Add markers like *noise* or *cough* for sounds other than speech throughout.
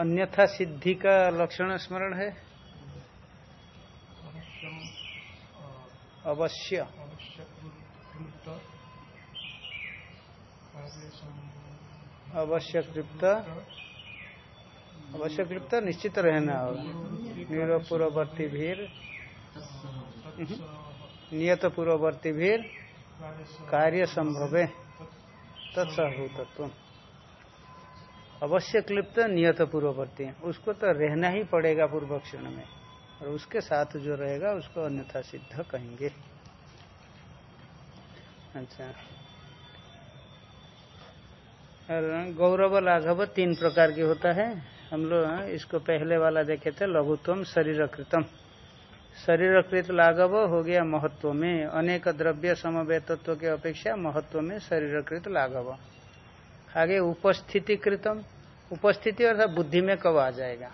अन्यथा सिद्धि का लक्षण स्मरण है? अवश्य। अवश्य कृप्त निश्चित रहना होगा निरपूर्ववर्ती भीर। नियत पूर्ववर्ती भीर। कार्य संभव तत्सभूतत्व अवश्य क्लिप्त नियत पूर्ववर्ती है। उसको तो रहना ही पड़ेगा पूर्व क्षण में। और उसके साथ जो रहेगा, उसको अन्यथा सिद्ध कहेंगे। अच्छा। गौरव लाघव तीन प्रकार की होता है। हम लोग इसको पहले वाला देखे थे, लघुत्वम, शरीरकृतम। शरीरकृत लाघव हो गया महत्व में। अनेक द्रव्य समवेतत्व के अपेक्षा महत्व में शरीरकृत लाघव। आगे उपस्थिति कृतम उपस्थिति अर्थात बुद्धि में कब आ जाएगा?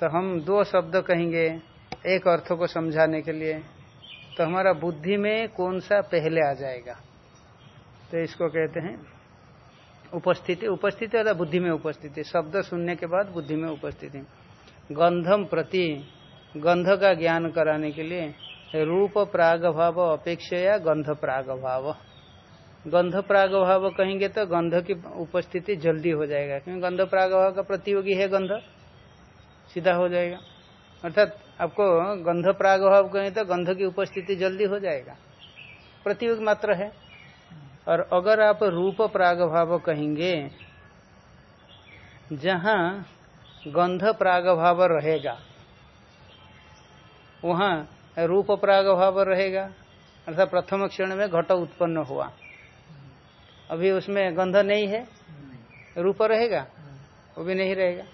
तो हम दो शब्द कहेंगे, एक अर्थ को समझाने के लिए। तो हमारा बुद्धि में कौन सा पहले आ जाएगा? तो इसको कहते हैं उपस्थिति। उपस्थिति अर्थात बुद्धि में उपस्थिति। शब्द सुनने के बाद बुद्धि में उपस्थिति। गंधम प्रति, गंध का ज्ञान कराने के लिए रूप प्राग भाव अपेक्षा या गंध प्राग भाव गंध प्राग भाव कहेंगे तो गंध की उपस्थिति जल्दी हो जाएगा, क्योंकि गंध प्राग भाव का प्रतियोगी है गंध, सीधा हो जाएगा। अर्थात आपको गंध प्राग भाव कहें तो गंध की उपस्थिति जल्दी हो जाएगा। प्रतियोगी मात्र है। और अगर आप रूप प्राग भाव कहेंगे, जहाँ गंध प्राग भाव रहेगा, वहाँ रूप प्राग भाव रहेगा, अर्थात प्रथम क्षण में घट उत्पन्न हुआ। अभी उसमें गंध नहीं है। रूप रहेगा? वो भी नहीं रहेगा।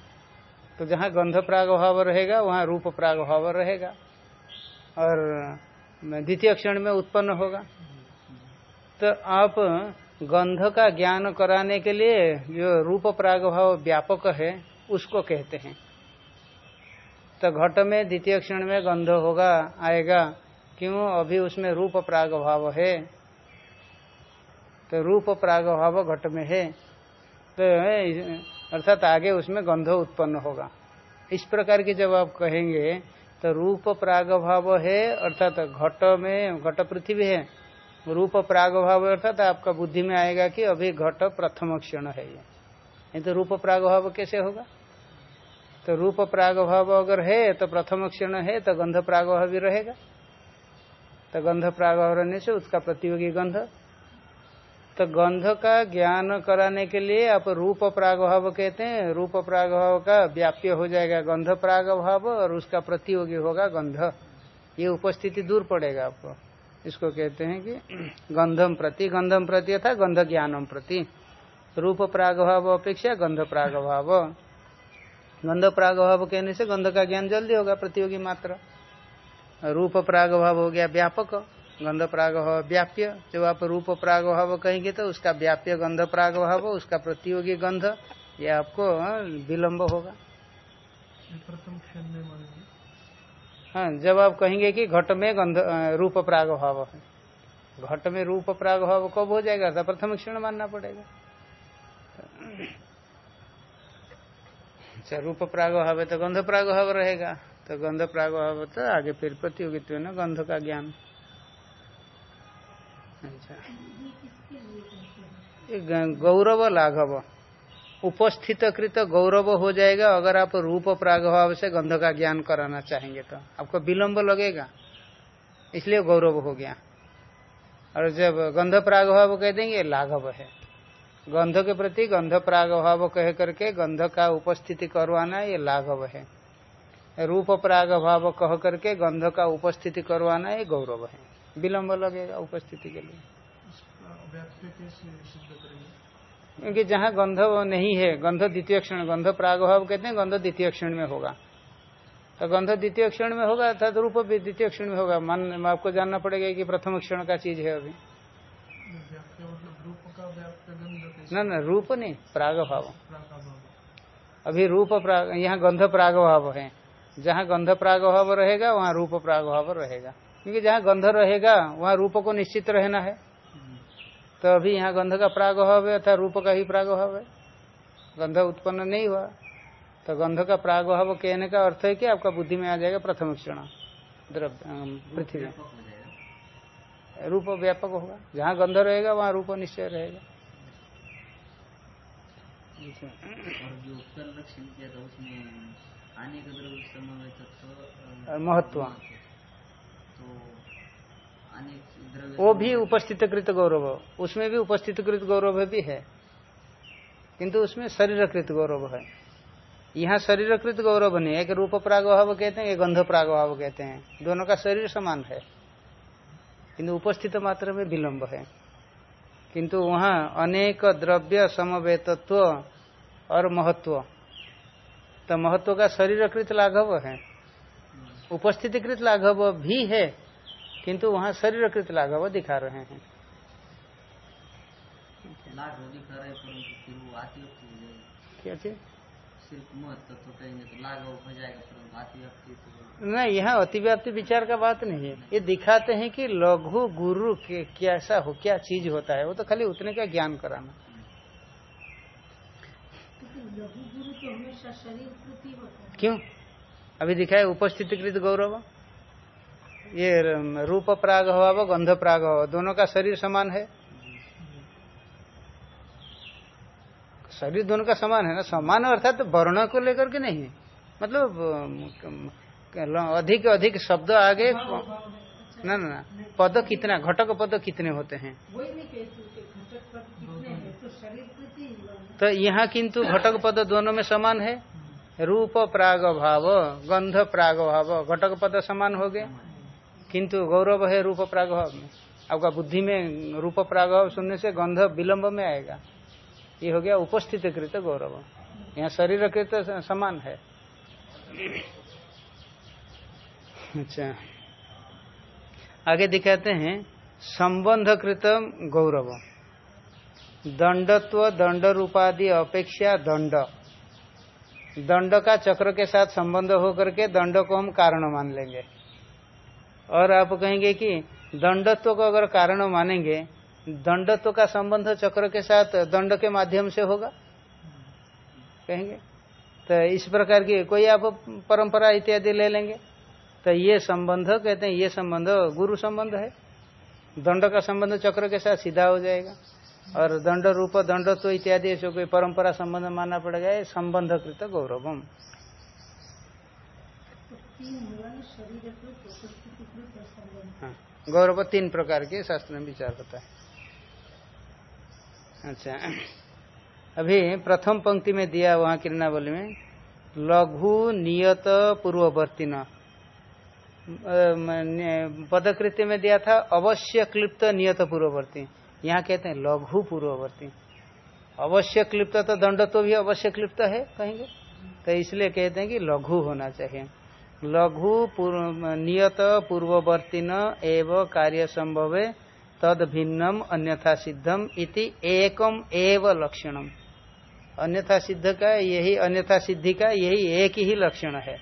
तो जहाँ गंध प्राग भाव रहेगा वहाँ रूप प्राग भाव रहेगा। और द्वितीय क्षण में उत्पन्न होगा। तो आप गंध का ज्ञान कराने के लिए जो रूप प्राग भाव व्यापक है उसको कहते हैं। तो घट में द्वितीय क्षण में गंध होगा आएगा क्यों? अभी उसमें रूप प्राग भाव है। तो रूप प्राग भाव घट में है। तो अर्थात आगे उसमें गंध उत्पन्न होगा। इस प्रकार की जब आप कहेंगे तो रूप प्राग भाव है, अर्थात घट में, घट पृथ्वी है। रूप प्राग भाव, अर्थात आपका बुद्धि में आएगा कि अभी घट प्रथम क्षण है ये। नहीं तो रूप प्राग भाव कैसे होगा? तो रूप प्राग भाव अगर है तो प्रथम क्षण है तो गंध प्राग भाव भी रहेगा। तो गंध प्राग रहने से उसका प्रतियोगी गंध तो गंध का ज्ञान कराने के लिए आप रूप प्राग भाव कहते हैं। रूप प्राग भाव का व्याप्य हो जाएगा गंध प्राग भाव और उसका प्रतियोगी होगा गंध। ये उपस्थिति दूर पड़ेगा आपको। इसको कहते हैं कि गंधम प्रति गंधम प्रति अथा गंध ज्ञानम प्रति। रूप प्राग भाव अपेक्षा गंध प्राग भाव गंध प्राग भाव कहने से गंध का ज्ञान जल्दी होगा, प्रतियोगी मात्र। रूप प्राग भाव हो गया व्यापक। गंध प्राग भाव व्याप्य जब आप रूप प्राग भाव कहेंगे तो उसका व्याप्य गंध प्राग भाव उसका प्रतियोगी गंध ये आपको विलम्ब होगा। प्रथम क्षण में हाँ जब आप कहेंगे कि घट में गंध रूप प्राग भाव है। घट में रूप प्राग भाव कब हो जाएगा? तो प्रथम क्षण मानना पड़ेगा। अच्छा रूप प्राग भाव है तो गंध प्राग भाव रहेगा। तो गंध प्राग भाव तो आगे फिर प्रतियोगित्व न गंध का ज्ञान। अच्छा। गौरव लाघव। उपस्थित कृत गौरव हो जाएगा अगर आप रूप प्रागभाव से गंध का ज्ञान कराना चाहेंगे तो। आपको विलंब लगेगा, इसलिए गौरव हो गया। और जब गंध प्रागभाव कह देंगे, लाघव है। गंध के प्रति गंध प्रागभाव कह करके गंध का उपस्थिति करवाना ये लाघव है। रूप प्रागभाव कह करके गंध का उपस्थिति करवाना ये गौरव है। विलंब लगेगा उपस्थिति के लिए। क्योंकि जहाँ गंध नहीं है गंध द्वितीय क्षण गंध प्रागभाव कहते हैं गंध द्वितीय क्षण में होगा। तो गंध द्वितीय क्षण में होगा अर्थात रूप भी द्वितीय क्षण में होगा। मन आपको जानना पड़ेगा कि प्रथम क्षण का चीज़ है अभी। मतलब न न रूप नहीं प्रागभाव। प्रागभाव। अभी रूप प्राग यहाँ गंध प्रागभाव है। जहाँ गंध प्रागभाव रहेगा वहाँ रूप प्रागभाव रहेगा। क्योंकि जहाँ गंध रहेगा वहाँ रूप को निश्चित रहना है। तो अभी यहाँ गंध का प्रागभाव है अर्थात रूप का ही प्रागभाव है गंध उत्पन्न नहीं हुआ। तो गंध का प्रागभाव कहने का अर्थ है कि आपका बुद्धि में आ जाएगा प्रथम क्षण। द्रव्य पृथ्वी। रूप व्यापक होगा। जहाँ गंध रहेगा वहाँ रूप निश्चय रहेगा। और जो कल लक्षण किया था उसमें आने का द्रव्य समन्वय तत्व और महत्व तो आने द्रव्य वो भी उपस्थित कृत गौरव उसमें भी उपस्थित कृत गौरव भी है। किंतु उसमें शरीरकृत गौरव है। यहाँ शरीरकृत गौरव नहीं एक रूप प्रागभाव कहते हैं, एक गंध प्रागभाव कहते हैं। दोनों का शरीर समान है। किंतु उपस्थित मात्रा में विलंब है। किंतु वहाँ अनेक द्रव्य, समवेतत्व और महत्व। तो महत्व का शरीरकृत लाघव है। उपस्थितिकृत लाघव भी है। किंतु वहाँ शरीरकृत लाघव दिखा रहे हैं। हो क्या चीज़? तो तो हो तो नहीं यहाँ अतिव्याप्ति विचार का बात नहीं है। ये दिखाते हैं कि लघु गुरु के कैसा हो क्या चीज़ होता है वो तो खाली उतने का ज्ञान कराना। क्योंकि लघु गुरु तो हमेशा शरीर होता है। क्यों? अभी दिखाए उपस्थिति कृत गौरव। ये रूप प्राग भाव गंध प्राग भाव दोनों का शरीर समान है? शरीर दोनों का समान है ना? समान अर्थात तो वर्ण को लेकर के नहीं। मतलब अधिक अधिक शब्द आगे ना ना ना। पद कितना घटक पद कितने होते हैं? तो ही। तो यहाँ किंतु घटक पद दोनों में समान है? रूप प्राग भाव गंध प्राग भाव घटक पद समान हो गए? किंतु गौरव है रूप प्रागव में आपका बुद्धि में रूप प्रागव सुनने से गंध विलंब में आएगा। ये हो गया उपस्थित कृत गौरव। यहाँ शरीर कृत समान है। अच्छा। आगे दिखाते हैं संबंध कृत गौरव। दंडत्व दंड रूपादि अपेक्षा दंड। दंड का चक्र के साथ संबंध होकर के दंड को हम कारण मान लेंगे। और आप कहेंगे कि दंडत्व को अगर कारण मानेंगे, दंडत्व का संबंध चक्र के साथ दंड के माध्यम से होगा? कहेंगे? तो इस प्रकार की कोई आप परंपरा इत्यादि ले लेंगे? तो ये संबंध, कहते हैं, ये संबंध गुरु संबंध है। दंड का संबंध चक्र के साथ सीधा हो जाएगा। और दंड रूप दंडत्व इत्यादि ऐसे कोई परंपरा संबंध मानना पड़ेगा ये संबंध कृत गौरवम तो तीन हुआ ना शरीर कृत उपस्थिति कृत और संबंध हाँ, गौरव तीन प्रकार के शास्त्र में विचार होता है। अच्छा। अभी प्रथम पंक्ति में दिया वहाँ किरणावली में लघु नियत पूर्ववर्ती न पदकृत्य में दिया था अवश्य क्लिप्त नियत पूर्ववर्ती। यहाँ कहते हैं लघु पूर्ववर्ती। अवश्य क्लिप्त तो दंड तो भी अवश्य क्लिप्त है कहेंगे। तो इसलिए कहते हैं कि लघु होना चाहिए। लघु नियत पूर्ववर्ती न एव कार्य संभवे तद भिन्नम अन्यथा सिद्धम इति एकम एव लक्षणम। अन्यथा सिद्ध का, यही अन्यथा सिद्धि का, यही एक ही लक्षण है।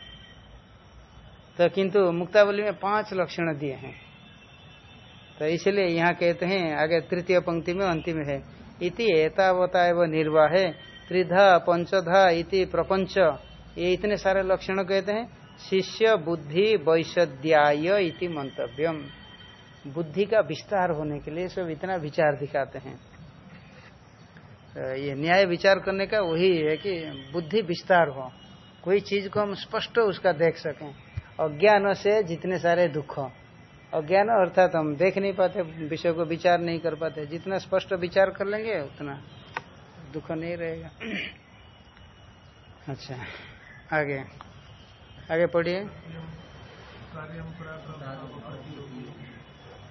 तो किंतु मुक्तावली में पाँच लक्षण दिए हैं। तो इसलिए यहाँ कहते हैं, आगे तृतीय पंक्ति में अंतिम है। इति एतावता एवं निर्वाह है त्रिधा, पंचधा इति प्रपंच। ये इतने सारे लक्षण कहते हैं। शिष्य बुद्धि वैषद्याय इति मंतव्यम। बुद्धि का विस्तार होने के लिए सब इतना विचार दिखाते हैं। ये न्याय विचार करने का वही है कि बुद्धि विस्तार हो। कोई चीज़ को हम स्पष्ट उसका देख सकें। अज्ञान से जितने सारे दुख अज्ञान अर्थात हम देख नहीं पाते, विषय को विचार नहीं कर पाते। जितना स्पष्ट विचार कर लेंगे, उतना दुख नहीं रहेगा। *clears throat* अच्छा आगे। आगे पढ़िए। कार्यम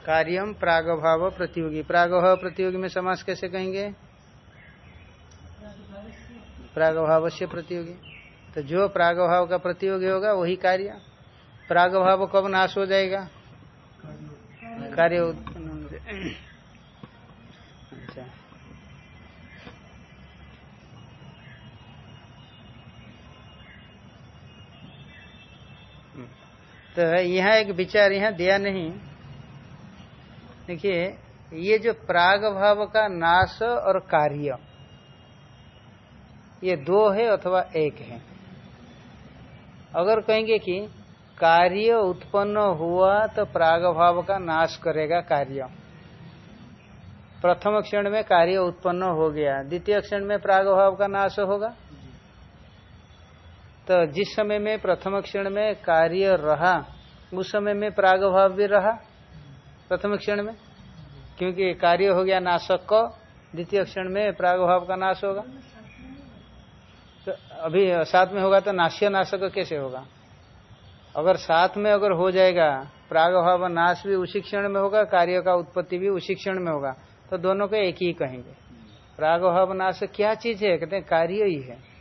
कार्यम प्रागभाव प्रतियोगी। प्रागभाव प्रतियोगी में समास कैसे कहेंगे? प्रागभाव से प्रतियोगी। तो जो प्रागभाव का प्रतियोगी होगा, वही कार्य। प्रागभाव कब नाश हो जाएगा? कार्य उत्पन्न होने से अच्छा तो यहाँ एक विचार, यहाँ दिया नहीं। देखिए, ये जो प्राग भाव का नाश और कार्य, ये दो है अथवा एक है। अगर कहेंगे कि कार्य उत्पन्न हुआ तो प्राग भाव का नाश करेगा कार्य। प्रथम क्षण में कार्य उत्पन्न हो गया, द्वितीय क्षण में प्राग भाव का नाश होगा। तो जिस समय में प्रथम क्षण में कार्य रहा, उस समय में प्राग भाव भी रहा प्रथम क्षण में? क्योंकि कार्य हो गया नाशक को, द्वितीय क्षण में प्राग भाव का नाश होगा। तो अभी साथ में होगा तो नाश्य नाशक कैसे होगा? अगर साथ में अगर हो जाएगा प्राग भाव नाश भी उसी क्षण में होगा, कार्य का उत्पत्ति भी उसी क्षण में होगा तो दोनों को एक ही कहेंगे। प्राग भाव नाश क्या चीज़ है? कहते हैं कार्य ही है।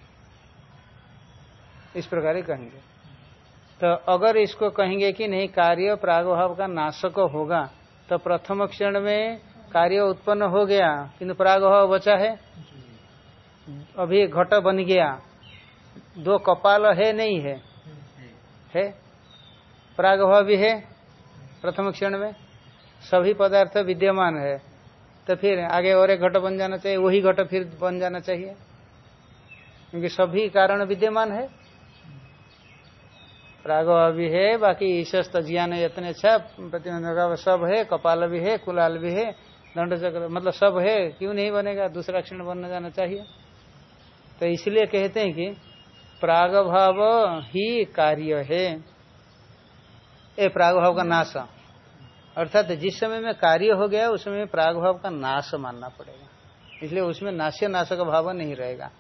इस प्रकार ही कहेंगे। तो अगर इसको कहेंगे कि नहीं, कार्य प्रागभाव का नाशक होगा तो प्रथम क्षण में कार्य उत्पन्न हो गया, किंतु प्रागभाव बचा है? अभी घट बन गया। दो कपाल है, नहीं है? है? प्रागभाव भी है प्रथम क्षण में? सभी पदार्थ विद्यमान है। तो फिर आगे और एक घट बन जाना चाहिए, वही घट फिर बन जाना चाहिए। क्योंकि सभी कारण विद्यमान है। प्रागभाव भी है, बाकी ईशस ज्ञान यत्न अच्छा प्रतिबंध सब है, कपाल भी है, कुलाल भी है दंड चक्र मतलब सब है, क्यों नहीं बनेगा? दूसरा क्षण बनना जाना चाहिए। तो इसलिए कहते हैं कि प्रागभाव ही कार्य है। ये प्रागभाव का नाश। अर्थात जिस समय में कार्य हो गया, उस समय प्रागभाव का नाश मानना पड़ेगा। इसलिए उसमें नाश्य नाश का भाव नहीं रहेगा।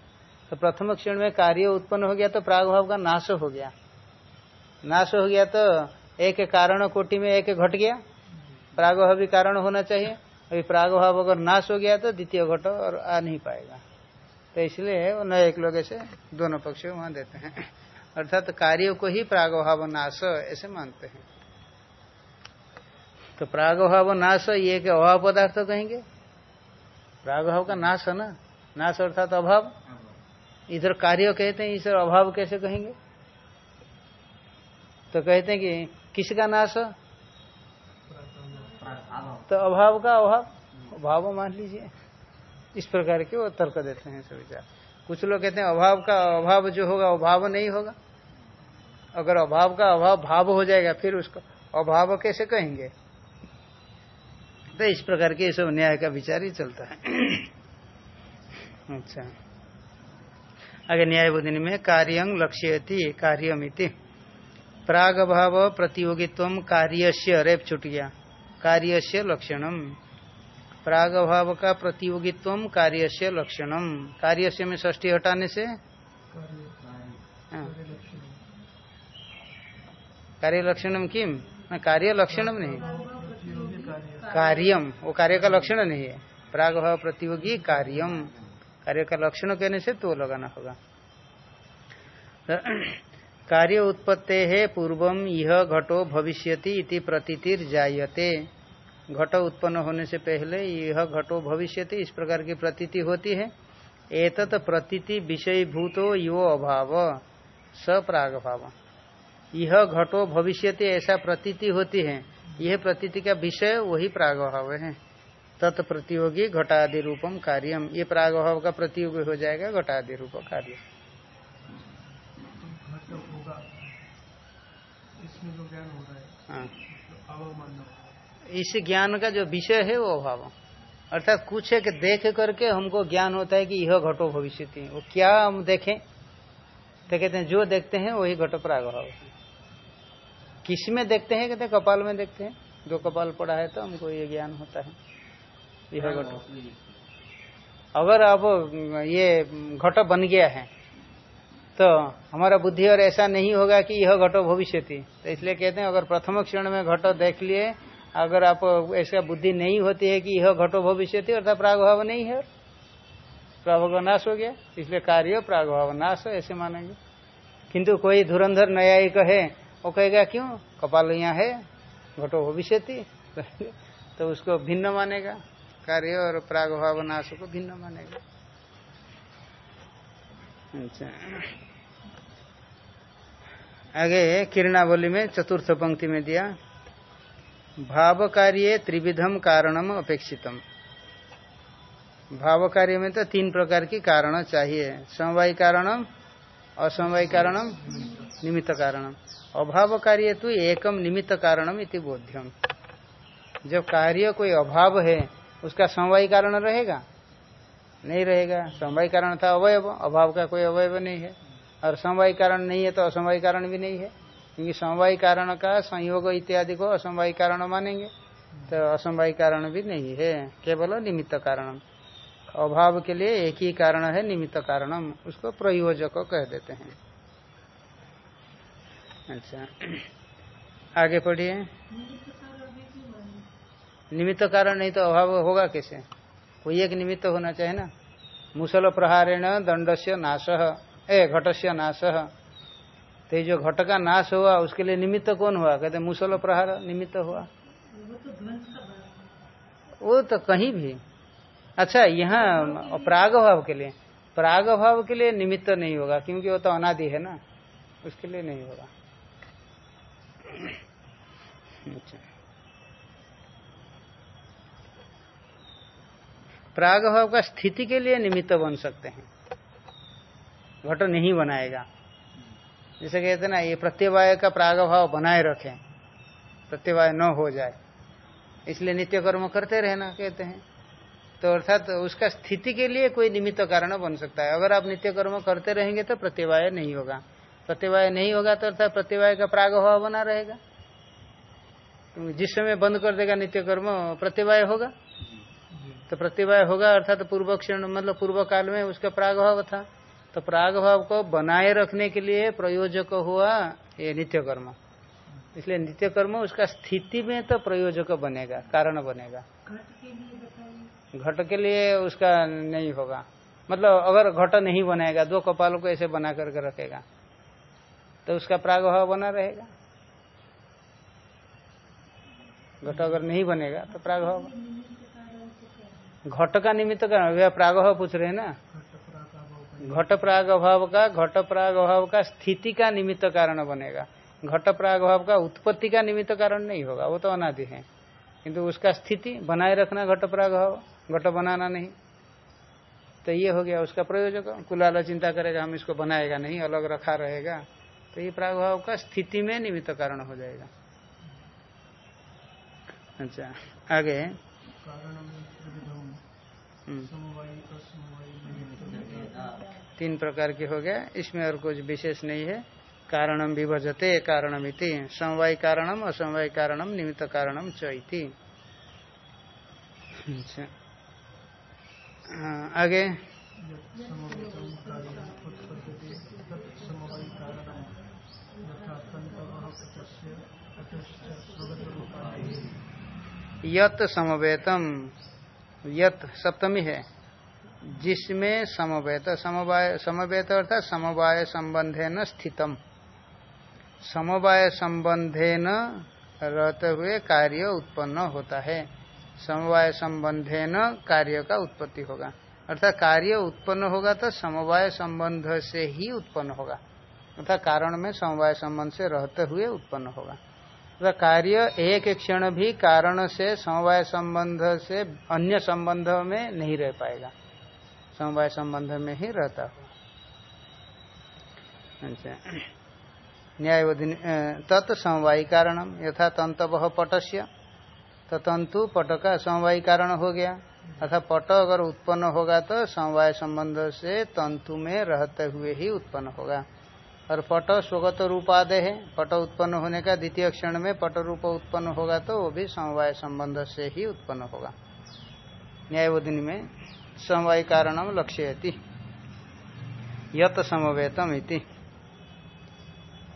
तो प्रथम क्षण में कार्य उत्पन्न हो गया तो प्रागभाव का नाश हो गया। नाश हो गया तो एक कारण कोटि में एक घट गया। प्रागभाव भी कारण होना चाहिए। अभी प्रागभाव अगर नाश हो गया तो द्वितीय घट और आ नहीं पाएगा। तो इसलिए वो नए एक लोग ऐसे दोनों पक्ष वहाँ देते हैं। अर्थात तो कार्य को ही प्रागभाव नाश ऐसे मानते हैं। तो प्रागभाव नाश ये के अभाव पदार्थ कहेंगे। प्रागभाव का नाश है ना? नाश अर्थात अभाव। इधर कार्य कहते हैं इधर अभाव कैसे कहेंगे? तो कहते हैं कि किसका नाश तो अभाव का अभाव। अभाव मान लीजिए। इस प्रकार के वो तर्क देते हैं सब विचार कुछ लोग कहते हैं अभाव का अभाव जो होगा अभाव नहीं होगा। अगर अभाव का अभाव भाव हो जाएगा फिर उसको अभाव कैसे कहेंगे? तो इस प्रकार के सब न्याय का विचार ही चलता है। अच्छा। आगे न्याय बुद्धि में कार्यं लक्ष्यति कार्यमिति। प्राग भाव प्रतियोगित्व कार्यस्य रेप छुट गया। कार्यस्य लक्षणम। प्राग भाव का प्रतियोगित्व कार्यस्य लक्षणम। कार्यस्य में ष्ठी हटाने से? हाँ। कार्य लक्षणम। किम? कार्य लक्षणम नहीं। कार्यम। वो कार्य का लक्षण नहीं है। प्राग भाव प्रतियोगी कार्यम। कार्य का लक्षण कहने से तो लगाना होगा। कार्य उत्पत्ते है पूर्वम यह घटो भविष्यति इति प्रतीतिर जायते घट उत्पन्न होने से पहले यह घटो भविष्यति, इस प्रकार की प्रतीति होती है। एतत प्रतीति विषय भूतो यो अभाव, स प्राग भाव यह घटो भविष्यति ऐसा प्रतीति होती है। यह प्रतीति का विषय, वही प्राग भाव है। तत्प्रतियोगी घटादि रूपम कार्यम ये प्राग भाव का प्रतियोगी हो जाएगा घटादि रूप कार्य। इसमें जो ज्ञान हो रहा है। हाँ। तो अभाव मानना। इस ज्ञान का जो विषय है वो अभाव। अर्थात कुछ एक देख करके हमको ज्ञान होता है कि यह घटो भविष्य वो क्या हम देखें? तो कहते हैं जो देखते हैं वही घटो प्रागभाव। है किसमें देखते हैं? कहते हैं कपाल में देखते हैं। जो कपाल पड़ा है तो हमको ये ज्ञान होता है। यह घटो। अगर अब ये घट बन गया है तो हमारा बुद्धि और ऐसा नहीं होगा कि यह घटो भविष्य तो इसलिए कहते हैं, अगर प्रथम क्षण में घटो देख लिए, अगर आप ऐसा बुद्धि नहीं होती है कि यह घटो भविष्य अर्थात प्रागभाव नहीं है। प्रागभाव नाश हो गया। इसलिए कार्य प्रागभाव नाश ऐसे मानेंगे। किंतु कोई धुरंधर न्यायिक है वो कहेगा, क्यों? कपाल यहाँ है, घटो भविष्य *laughs* तो उसको भिन्न मानेगा। कार्य और प्रागभाव नाश को भिन्न मानेगा। अच्छा। आगे किरणावली में चतुर्थ पंक्ति में दिया। भाव कार्य त्रिविधम कारणम अपेक्षितम। भाव कार्य में तो तीन प्रकार की कारण चाहिए। समवाय कारणम, असमवाय कारणम, निमित्त कारणम। अभाव कार्य तो एकम निमित्त कारणम इति बोध्यम। जब कार्य कोई अभाव है, उसका समवाय कारण रहेगा? नहीं रहेगा। समवाय कारण था अवयव अभाव का कोई अवयव नहीं है। और समवाय कारण नहीं है तो असमवाय कारण भी नहीं है। क्योंकि समवाय कारण का संयोग इत्यादि को असमवाय कारण मानेंगे तो असमवाय कारण भी नहीं है। केवल निमित्त कारण अभाव के लिए एक ही कारण है निमित्त कारणम। उसको प्रयोजक कह देते हैं। अच्छा। आगे पढ़िए। निमित्त कारण नहीं तो अभाव होगा कैसे? कोई एक निमित्त होना चाहिए ना। मुसल प्रहारेण दंड से नाश। ए घट से नाश। तो जो घट का नाश हुआ, उसके लिए निमित्त कौन हुआ? कहते मुसल प्रहार निमित्त हुआ। वो तो कहीं भी। अच्छा यहाँ प्राग भाव के लिए। प्राग भाव के लिए निमित्त नहीं होगा, क्योंकि वो तो अनादि है ना। उसके लिए नहीं होगा। अच्छा। प्राग भाव का स्थिति के लिए निमित्त बन सकते हैं। घट नहीं बनाएगा। जैसे कहते हैं ना, ये प्रत्यवाय का प्राग भाव बनाए रखें। प्रत्यवाय न हो जाए। इसलिए नित्य कर्म करते रहना कहते हैं। तो अर्थात तो उसका स्थिति के लिए कोई निमित्त कारण बन सकता है। अगर आप नित्य कर्म करते रहेंगे तो प्रत्यवाय नहीं होगा। प्रत्यवाय नहीं होगा तो अर्थात प्रत्यवाय का प्राग भाव बना रहेगा। जिस समय बंद कर देगा नित्य कर्म, प्रत्यवाय होगा। तो प्रत्यवाय होगा अर्थात तो पूर्व क्षण मतलब पूर्व काल में उसका प्राग भाव था। तो प्राग भाव को बनाए रखने के लिए प्रयोजक हुआ ये नित्य कर्म इसलिए नित्य कर्म उसका स्थिति में तो प्रयोजक बनेगा कारण बनेगा। घट के लिए घट के लिए उसका नहीं होगा। मतलब अगर घट नहीं बनाएगा दो कपालों को ऐसे बना करके रखेगा तो उसका प्रागभाव बना रहेगा। घट अगर नहीं बनेगा तो प्रागभाव निमित्त कारण से क्या है घट का निमित्त कारण प्रागभाव पूछ रहे हैं ना? घट प्राग अभाव का घट प्राग अभाव का स्थिति का निमित्त कारण बनेगा। घट प्राग अभाव का उत्पत्ति का निमित्त कारण नहीं होगा, वो तो अनादि है। किंतु उसका स्थिति, बनाए रखना घट प्राग अभाव घट बनाना नहीं। तो ये हो गया उसका प्रयोजक। कुलाला चिंता करेगा, हम इसको बनाएगा नहीं, अलग रखा रहेगा। तो ये प्रागभाव का स्थिति में निमित्त कारण हो जाएगा। अच्छा आगे। तीन प्रकार के हो गया। इसमें और कुछ विशेष नहीं है। कारणम विभजते कारणमिति समवाय कारणम, असमवाय कारणम, निमित्त कारणम चैति अच्छा। आगे। यत समवेतम। यत सप्तमी है, जिसमें समवेत, समवाय, समवेत अर्थात समवाय संबंधे न स्थितम। समवाय संबंधे न रहते हुए कार्य उत्पन्न होता है। समवाय संबंधे न कार्य का उत्पत्ति होगा। अर्थात कार्य उत्पन्न होगा तो समवाय संबंध से ही उत्पन्न होगा। अर्थात कारण में समवाय संबंध से रहते हुए उत्पन्न होगा। अर्थात कार्य एक क्षण भी कारण से, समवाय संबंध से, अन्य संबंध में नहीं रह पाएगा। समवाय संबंध में ही रहता हुआ अच्छा। न्याय तत् समवायी कारणम, यथा तंतव पटस्य तो तंतु पट का समवायी कारण हो गया। अर्थात पट अगर उत्पन्न होगा तो समवाय संबंध से तंतु में रहते हुए ही उत्पन्न होगा। और पट स्वगत रूपादय है। पट उत्पन्न होने का द्वितीय क्षण में पट रूप उत्पन्न होगा तो वो भी समवाय संबंध से ही उत्पन्न होगा। न्यायोदिन में समवाय कारणम लक्ष्यति। यत समवेतम इति।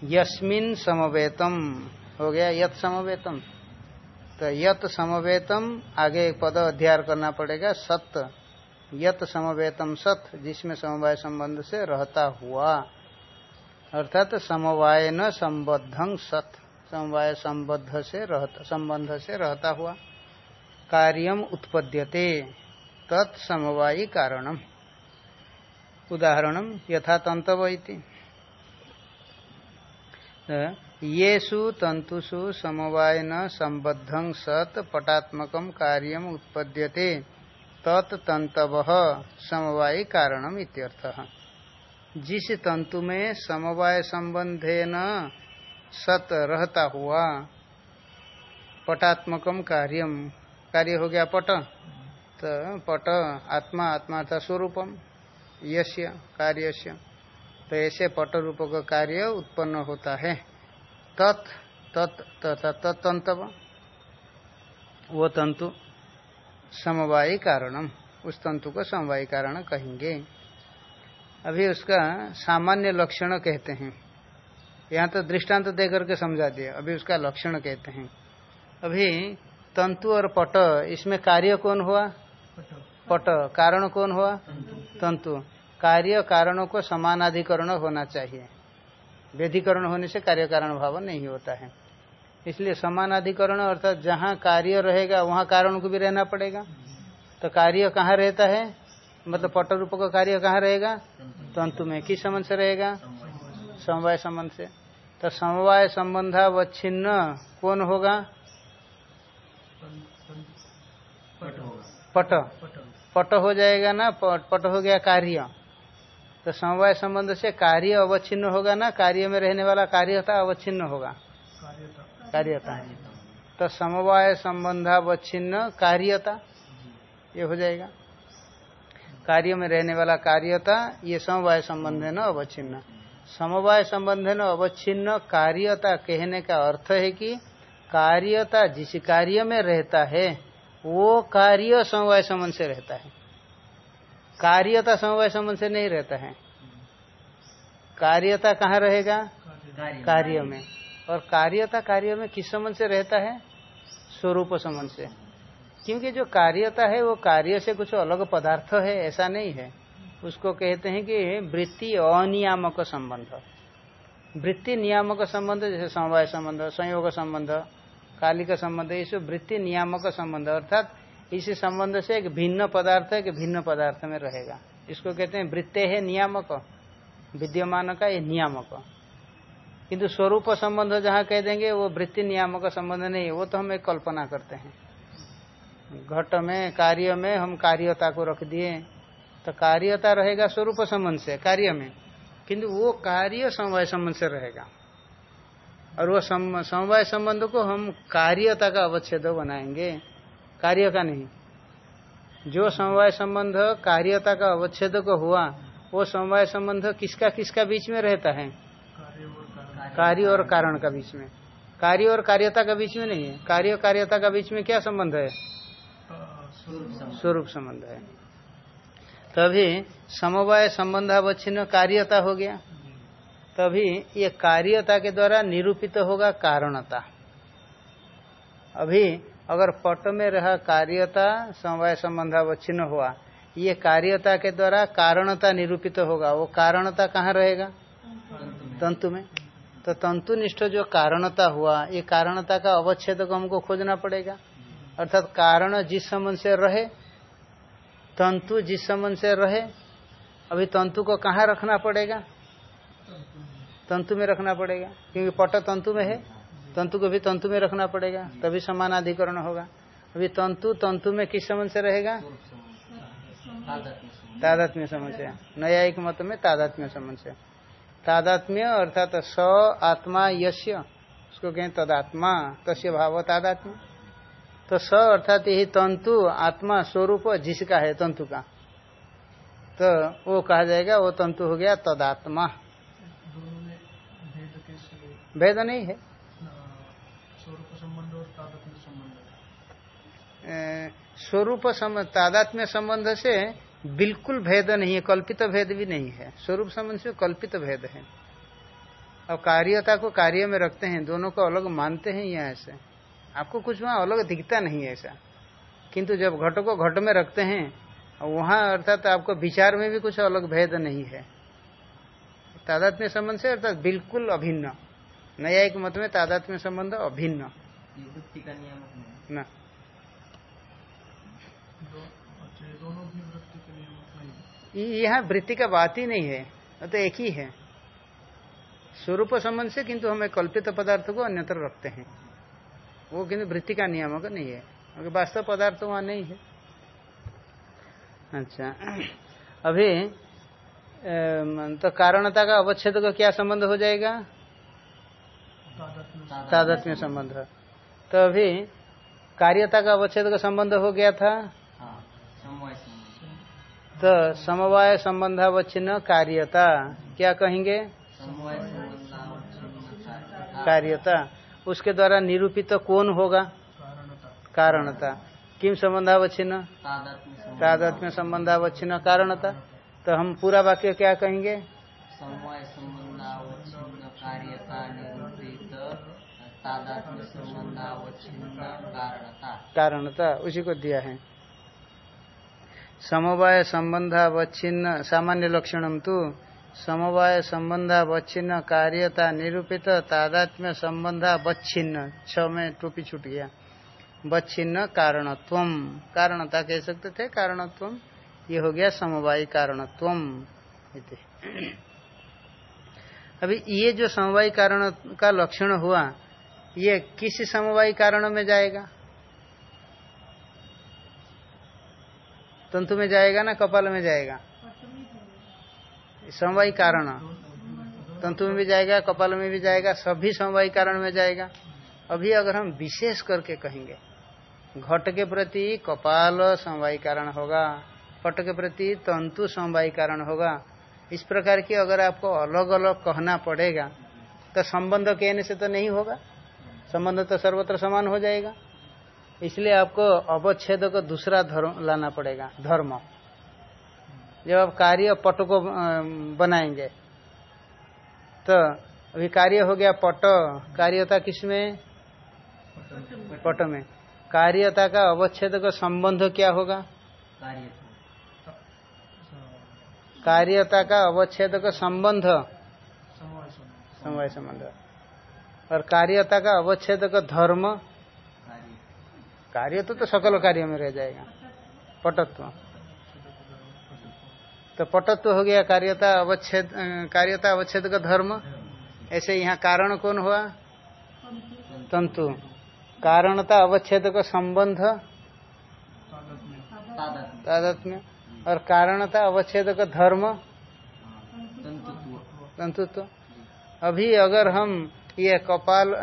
यस्मिन समवेतम। हो गया यत समवेतम। तो यत समवेतम आगे एक पद अध्याय करना पड़ेगा। सत। यत समवेतम सत, जिसमें समवाय संबंध से रहता हुआ। अर्थात समवाय न संबद्धं सत। समवाय संबद्ध से रहता संबंध से रहता हुआ कार्यम उत्पद्यते। तत्समवायी कारणम। उदाहरणम यथा तंतव येषु तंतुषु समवायन संबद्धं सत पटात्मक कार्यम उत्पद्यते। तत्तंतव समवायी कारणम इत्यर्थः। जिस तंतु में समवाय संबंधे न सत रहता हुआ, पटात्मकम कार्यम। कार्य हो गया पट। तो पट आत्मा आत्मा था स्वरूपम। यश्य कार्यस्य। तो ऐसे पट रूप का कार्य उत्पन्न होता है। तत् तत् तथा वो तंतु समवायी कारणम। उस तंतु को समवायी कारण कहेंगे। अभी उसका सामान्य लक्षण कहते हैं। यहाँ तो दृष्टांत तो देकर के समझा दिया, अभी उसका लक्षण कहते हैं। अभी तंतु और पट, इसमें कार्य कौन हुआ? पट। कारण कौन हुआ? तंतु। कार्य कारणों को समानाधिकरण होना चाहिए। व्यधिकरण होने से कार्य कारण भाव नहीं होता है। इसलिए समानाधिकरण अर्थात जहाँ कार्य रहेगा, वहाँ कारण को भी रहना पड़ेगा। तो कार्य कहाँ रहता है? मतलब पट रूप का कार्य कहाँ रहेगा? तंतु में। किस संबंध से रहेगा? समवाय संबंध से। तो समवाय संबंधावच्छिन्न कौन होगा? पट। पट हो जाएगा ना? पट, हो गया कार्य। तो समवाय संबंध से कार्य अवच्छिन्न होगा ना? कार्य में रहने वाला कार्यता अवच्छिन्न होगा। कार्यता कार्यता। तो समवाय संबंधावच्छिन्न कार्यता ये हो जाएगा। कार्य में रहने वाला कार्यता, ये समवाय संबंध है न अवच्छिन्न। समवाय संबंध है न अवच्छिन्न कार्यता कहने का अर्थ है कि कार्यता जिस कार्य में रहता है, वो कार्य समवाय संबंध से रहता है। कार्यता समवाय संबंध से नहीं रहता है। कार्यता कहाँ रहेगा? कार्य में। और कार्यता कार्य में किस संबंध से रहता है? स्वरूप संबंध से। क्योंकि जो कार्यता है, वो कार्य से कुछ अलग पदार्थ है, ऐसा नहीं है। उसको कहते हैं कि वृत्ति अनियामक संबंध। वृत्ति नियामक संबंध, जैसे समवाय संबंध, संयोग संबंध, कालिक संबंध, ये सब वृत्ति नियामक संबंध, अर्थात इस संबंध से एक भिन्न पदार्थ, एक भिन्न पदार्थ में रहेगा। इसको कहते हैं वृत्ते है नियामक। विद्यमान का ये नियामक। किंतु स्वरूप संबंध जहाँ कह देंगे, वो वृत्ति नियामक संबंध नहीं है, वो तो हम एक कल्पना करते हैं। घट में, कार्य में हम कार्यता को रख दिए। तो कार्यता रहेगा स्वरूप संबंध से, कार्य में। किंतु वो कार्य समवाय संबंध से रहेगा। और वो समवाय संबंध को हम कार्यता का अवच्छेद बनाएँगे। कार्य का नहीं। जो समवाय संबंध कार्यता का अवच्छेद को हुआ, वो समवाय संबंध किसका किसका बीच में रहता है? कार्य और कारण का बीच में। कार्य और कार्यता का बीच में नहीं है। कार्य कार्यता का बीच में क्या संबंध है? स्वरूप संबंध है। तभी समवाय संबंधावच्छिन्न कार्यता हो गया। तभी ये कार्यता के द्वारा निरूपित होगा कारणता। अभी अगर पट में रहा कार्यता, समवाय संबंधावच्छिन्न हुआ, ये कार्यता के द्वारा कारणता निरूपित होगा। वो कारणता कहाँ रहेगा? तंतु में। तो तंतुनिष्ठ जो कारणता हुआ, ये कारणता का अवच्छेद को हमको खोजना पड़ेगा। अर्थात कारण जिस संबंध से रहे, तंतु जिस संबंध से रहे, अभी तंतु को कहाँ रखना पड़ेगा? तंतु में रखना पड़ेगा, क्योंकि पट तंतु में है, तंतु को भी तंतु में रखना पड़ेगा, तभी समानाधिकरण होगा। अभी तंतु तंतु में किस संबंध से रहेगा? तादात्म्य संबंध से। न्यायिक मत में तादात्म्य संबंध से। तादात्म्य अर्थात स आत्मा यश्य उसको कहें तदात्मा, तस्य भाव तादात्म्य। तो स अर्थात यही तंतु, आत्मा, स्वरूप, जिसका है, तंतु का। तो वो कहा जाएगा, वो तंतु हो गया तदात्मा। भेद नहीं है। स्वरूप तादात्म्य संबंध से बिल्कुल भेद नहीं है, कल्पित भेद भी नहीं है। स्वरूप संबंध से कल्पित भेद है। अब कार्यता को कार्य में रखते हैं, दोनों को अलग मानते हैं यहाँ से आपको कुछ वहाँ अलग दिखता नहीं है ऐसा। किंतु जब घट को घट में रखते हैं वहाँ अर्थात आपको विचार में भी कुछ अलग भेद नहीं है। तादात्म्य संबंध से अर्थात बिल्कुल अभिन्न। नया एक मत में तादात्म्य संबंध अभिन्न। न। अच्छा ये दोनों भी वृत्ति के नियम नहीं ये यहाँ वृत्ति का बात ही नहीं है वो तो एक ही है। स्वरूप संबंध से किंतु हमें कल्पित पदार्थ को अन्यत्र रखते हैं। वो किंतु वृत्ति का नियामक नहीं है। क्योंकि वास्तव पदार्थ वहाँ नहीं है। अच्छा। अभी तो कारणता का अवच्छेद का क्या संबंध हो जाएगा? तादात्म्य संबंध। तो अभी कार्यता का अवच्छेद का संबंध हो गया था? हाँ समवाय संबंध तो समवाय संबंधावच्छिन्न कार्यता। क्या कहेंगे? कार्यता। उसके द्वारा निरूपित कौन होगा? कारणता। किम संबंधावच्छिन्न? तादात्म्य संबंध तादात्म्य संबंधावच्छिन्न। कारणता। तो हम पूरा वाक्य क्या कहेंगे? कारणता। कारणता उसी को दिया है। समवाय संबंधावच्छिन्न सामान्य लक्षणम तो समवाय संबंधावच्छिन्न कार्यता निरूपित, तादात्म्य संबंधावच्छिन्न छ में टोपी छूट गया। वच्छिन्न कारणत्वम। कारणता कह सकते थे? कारणत्वम। ये हो गया समवाय कारणत्व अभी ये जो समवाय कारण का लक्षण हुआ, ये किस समवाय कारण में जाएगा? तंतु में जाएगा ना कपाल में जाएगा? समवाय कारण। तंतु में भी जाएगा, कपाल में भी जाएगा, सभी समवाय कारण में जाएगा। अभी अगर हम विशेष करके कहेंगे, घट के प्रति कपाल समवाय कारण होगा, पट के प्रति तंतु समवाय कारण होगा। इस प्रकार की अगर आपको अलग अलग कहना पड़ेगा तो संबंध कहने से तो नहीं होगा। संबंध तो सर्वत्र समान हो जाएगा। इसलिए आपको अवच्छेद को दूसरा धर्म लाना पड़ेगा, धर्म। जब आप कार्य पट को बनाएँगे तो अभी कार्य हो गया पट। कार्यता किसमें? पट में। कार्यता का अवच्छेद का संबंध क्या होगा? कार्यता का अवच्छेद का संबंध। समवाय संबंध। और कार्यता का अवच्छेद का धर्म? कार्य तो, तो सकल कार्य में रह जाएगा। पटत्व। तो पटत्व हो गया कार्यता अवच्छेद कार्यता अवच्छेद का धर्म। ऐसे यहाँ कारण कौन हुआ? तंतु। कारणता अवच्छेद का संबंध? तादात्म्य। और कारणता अवच्छेद का धर्म? तंतुत्व। अभी अगर हम ये कपाल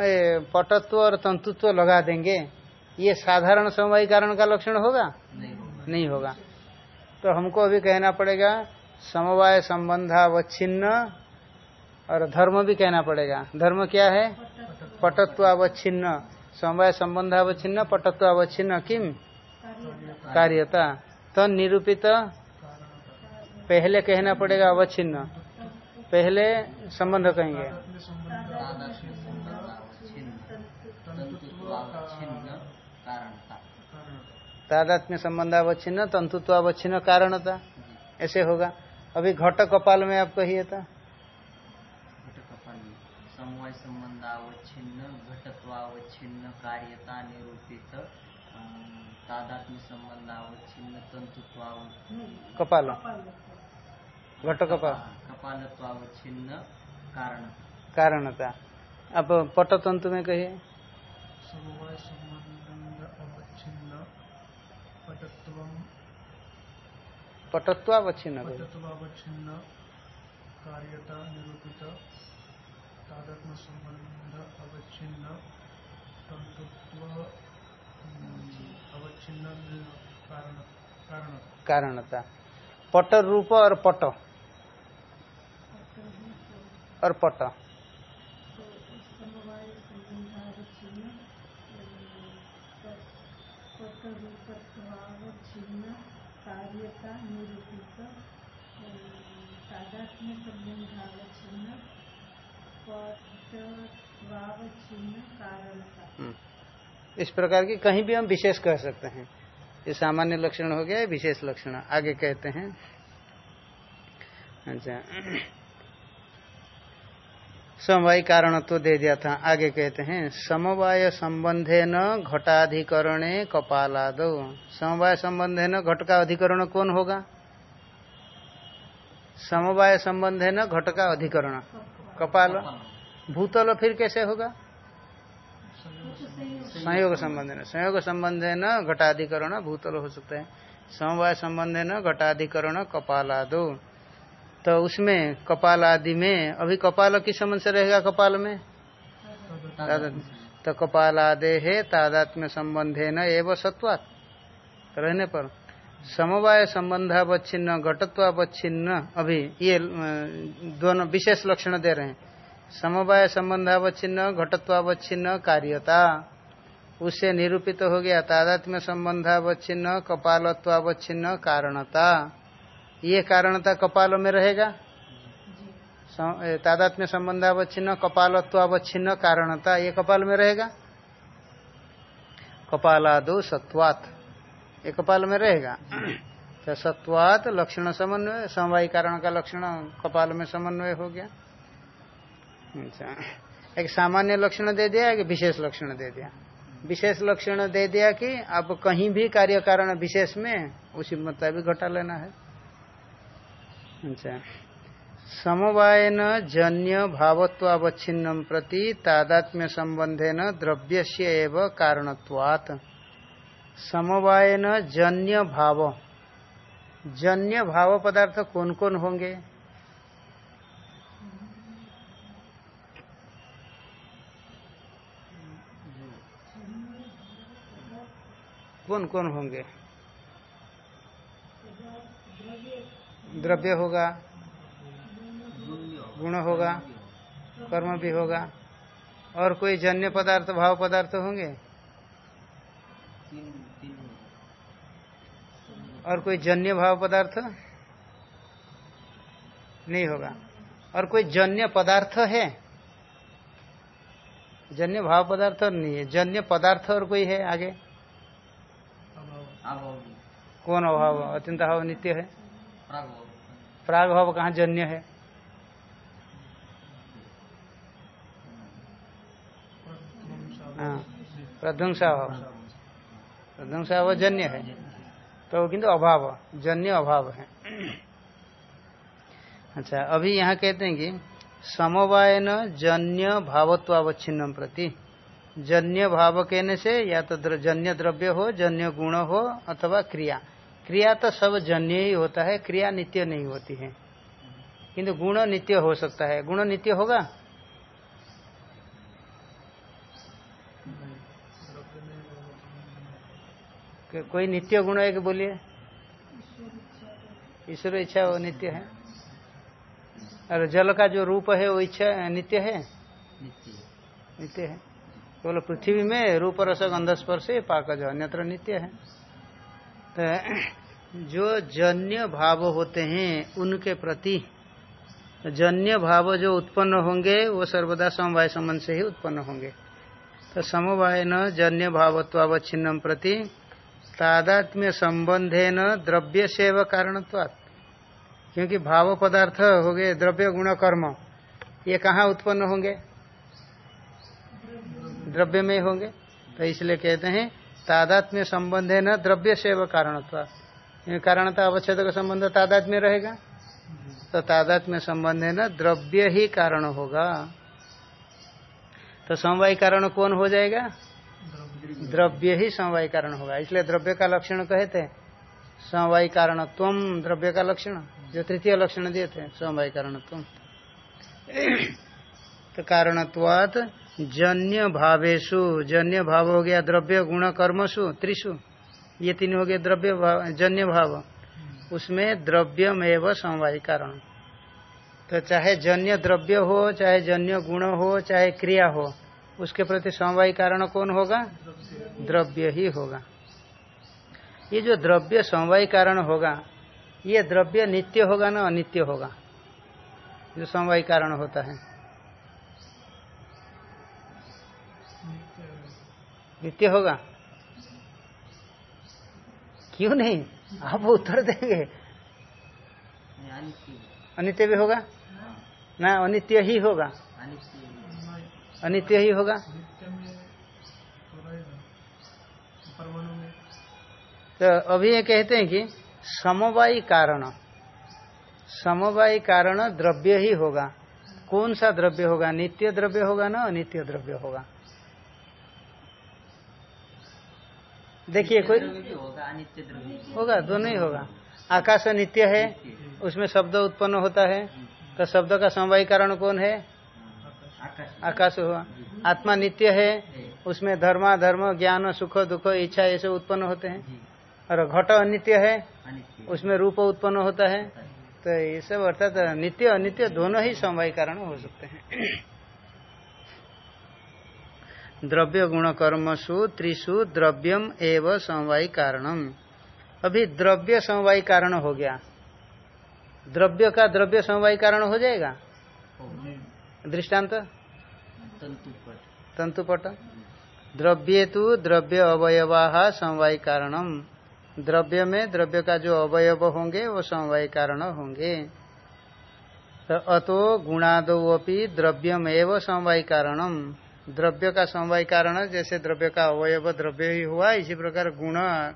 पटत्व और तंतुत्व लगा देंगे ये साधारण समवाय कारण का लक्षण होगा? नहीं होगा। नहीं होगा। तो हमको अभी कहना पड़ेगा, समवाय संबंधावच्छिन्न और धर्म भी कहना पड़ेगा। धर्म क्या है? पटत्वावच्छिन्न। समवाय संबंधावच्छिन्न पटत्वावच्छिन्न किम? कार्यता। तो निरूपित, पहले कहना पड़ेगा अवच्छिन्न। पहले संबंध कहेंगे तादात्म्य संबंध तादात्म्य संबंधावच्छिन्न तंतुत्वावच्छिन्न कारणता कारणता तादात्म्य संबंधावच्छिन्न तंतुत्वावच्छिन्न कारणता। ऐसे होगा। अभी घट कपाल में आप कहिए था। घटकपाल में। समवाय संबंधावच्छिन्न घटत्वावच्छिन्न कार्यता निरूपित अं, तादात्म्य संबंधावच्छिन्न तंतुत्वाव कपाल। घट कपाल कपालत्वावच्छिन्न कारण कारणता। अब पट तंतु में कहिए समवाय संबंध अवच्छिन्न पटत्वम पटत्वावच्छिन्न। पटत्वावच्छिन्न कार्यता निरूपित संबंध अवच्छिन्न तंतुत्व अवच्छिन्न कारण कारण कारणता। पट रूप और पट। और पट समवाय संबंधावच्छिन्न पटरूपत्वावच्छिन्न कार्यता निरूपित तादात्म्य पटवावच्छिन्न पटत्वावच्छिन्न कारणता. हम्म। इस प्रकार की कहीं भी हम विशेष कह सकते हैं। ये सामान्य लक्षण हो गया विशेष लक्षण आगे कहते हैं। अच्छा। समवाय कारण तो दे दिया था। आगे कहते हैं, समवाय संबंधे न घटाधिकरणे कपालादो। समवाय संबंधे न घट का अधिकरण कौन होगा? समवाय संबंधे न घट का अधिकरण कपाल। भूतल फिर कैसे होगा? संयोग संबंध न। संयोग संबंध न घटाधिकरण, भूतल हो सकते हैं। समवाय संबंध न घटाधिकरण, कपालादो। तो उसमें कपाल आदि में, अभी कपाल किस संबंध से रहेगा कपाल में। तो कपाल आदे है, तादात्म्य संबंधे न, एवं सत्वात। रहने पर, समवाय संबंधावच्छिन्न, घटत्वावच्छिन्न, अभी ये दोनों विशेष लक्षण दे रहे हैं। समवाय संबंधावच्छिन्न, घटत्वावच्छिन्न, कार्यता। उससे निरूपित हो गया तादात्म्य संबंधावच्छिन्न, कपालत्वावच्छिन्न, कारणता। ये कारणता कपाल में रहेगा? सं- ए, तादात्म्य संबंधावच्छिन्न कपालत्वावच्छिन्न कारणता ये कपाल में रहेगा? कपालादो सत्वात। ये कपाल में रहेगा? तो सत्वात लक्षण समन्वय समवाय कारण का लक्षण कपाल में समन्वय हो गया। अच्छा। एक सामान्य लक्षण दे दिया कि विशेष लक्षण दे दिया? विशेष लक्षण दे दिया कि आप कहीं भी कार्य कारण विशेष में उसी मुताबिक घटा लेना है। अच्छा। समवायन जन्य भावत्वावच्छिन्नम प्रति तादात्म्य संबंधेन द्रव्यस्य एव कारणत्वात्। समवायन जन्य भाव। जन्य भाव पदार्थ कौन कौन होंगे? कौन कौन होंगे? द्रव्य होगा गुण होगा कर्म भी होगा। और कोई जन्य पदार्थ भाव पदार्थ होंगे? और कोई जन्य भाव पदार्थ नहीं होगा। और कोई जन्य पदार्थ है? जन्य भाव पदार्थ नहीं है। जन्य पदार्थ और कोई है आगे? कौन अभाव? अत्यंत अभाव नित्य है। प्राग भाव कहाँ जन्य है? हाँ प्रध्वंसा भाव प्रध्वंसा भाव जन्य है। तो किंतु अभाव, जन्य अभाव है। अच्छा अभी यहाँ कहते हैं कि समवायन जन्य भावत्वावच्छिन्नम प्रति। जन्य भाव कहने से या तो जन्य द्रव्य हो, जन्य गुण हो अथवा क्रिया। क्रिया तो सब जन्य ही होता है, क्रिया नित्य नहीं होती है। किंतु गुण नित्य हो सकता है। गुण नित्य होगा? कोई नित्य गुण है कि बोलिए। ईश्वर इच्छा वो नित्य है। और जल का जो रूप है, वो इच्छा, नित्य है? नित्य है। केवल पृथ्वी में रूप रस गंध स्पर्श पाकज अन्यत्र नित्य है। जो जन्य भाव होते हैं, उनके प्रति जन्य भाव जो उत्पन्न होंगे, वो सर्वदा समवाय संबंध से ही उत्पन्न होंगे। तो समवाय न जन्य भावत्वावच्छिन्नम प्रति तादात्म्य संबंधे न द्रव्य सेव कारणत्वात्। क्योंकि भाव पदार्थ हो गए, द्रव्य गुण कर्म, ये कहाँ उत्पन्न होंगे? द्रव्य में होंगे। तो इसलिए कहते हैं तादात्म्य संबंध है न द्रव्य सेव कारणत्वा कारणता अवच्छेद का संबंध तादात्म्य रहेगा? तो तादात्म्य संबंध है न, द्रव्य ही कारण होगा। तो समवाय कारण कौन हो जाएगा? द्रव्य ही समवाय कारण होगा। इसलिए द्रव्य का लक्षण कहे थे समवाय कारण तुम द्रव्य का लक्षण। जो तृतीय लक्षण दिए थे, समवाय कारण तुम तो कारणत्वात जन्य भावेशु जन्य भाव हो गया द्रव्य गुण कर्मसु त्रिशु ये तीन हो गए द्रव्य भाव जन्य भाव उसमें द्रव्यम एवं समवाय कारण तो चाहे जन्य द्रव्य हो, चाहे जन्य गुण हो, चाहे क्रिया हो, उसके प्रति समवाय कारण कौन होगा? द्रव्य ही होगा। ये जो द्रव्य समवाय कारण होगा, ये द्रव्य नित्य होगा ना अनित्य होगा? जो समवाय कारण होता है। नित्य होगा। क्यों नहीं? आप उत्तर देंगे। अनित्य भी होगा? ना, अनित्य ही होगा। अनित्य ही होगा? तो अभी ये कहते हैं कि समवायी कारण। समवायी कारण द्रव्य ही होगा। कौन सा द्रव्य होगा? नित्य द्रव्य होगा ना अनित्य द्रव्य होगा? देखिए, कोई होगा, दोनों ही होगा। आकाश नित्य है, उसमें शब्द उत्पन्न होता है। तो शब्द का समवाय कारण कौन है? आकाश आकाश हुआ। आत्मा नित्य है, उसमें धर्मा, धर्म, ज्ञान, सुख, दुख, इच्छा, ये सब उत्पन्न होते हैं। और घट अनित्य है, उसमें रूप उत्पन्न होता है। तो ये सब अर्थात नित्य अनित्य दोनों ही समवाय कारण हो सकते हैं। द्रव्य गुण कर्मसु त्रिशु द्रव्यम एव समवाय कारणम अभी द्रव्य समवाय कारण हो गया। द्रव्य का द्रव्य समवाय कारण हो जाएगा? दृष्टांत? तंतुपट। द्रव्य तो द्रव्य अवयवा समवाय कारणम द्रव्य में द्रव्य का जो अवयव होंगे, वो समवाय कारण होंगे। तो अतो गुणादो अपनी द्रव्यम एवं समवाय कारणम द्रव्य का समवाय कारण जैसे द्रव्य का अवयव द्रव्य ही हुआ इसी प्रकार गुण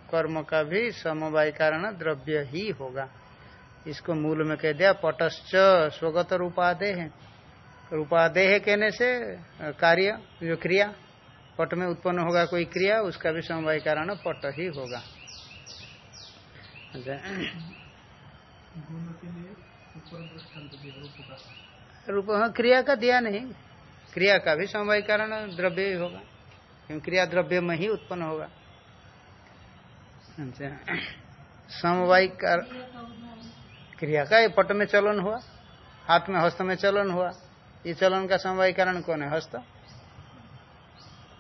कर्म का भी समवाय कारण द्रव्य ही होगा। इसको मूल में कह दिया पटश्च स्वगत रूपादेह रूपादेह कहने से कार्य जो क्रिया पट में उत्पन्न होगा कोई क्रिया उसका भी समवाय कारण पट ही होगा। अच्छा, रूप हाँ, क्रिया का दिया नहीं। क्रिया का भी समवाय कारण द्रव्य ही होगा, क्योंकि क्रिया द्रव्य में ही उत्पन्न होगा। समवाय कार क्रिया का ये पट में चलन हुआ, हाथ में हस्त में चलन हुआ, ये चलन का समवाय कारण कौन है? हस्त।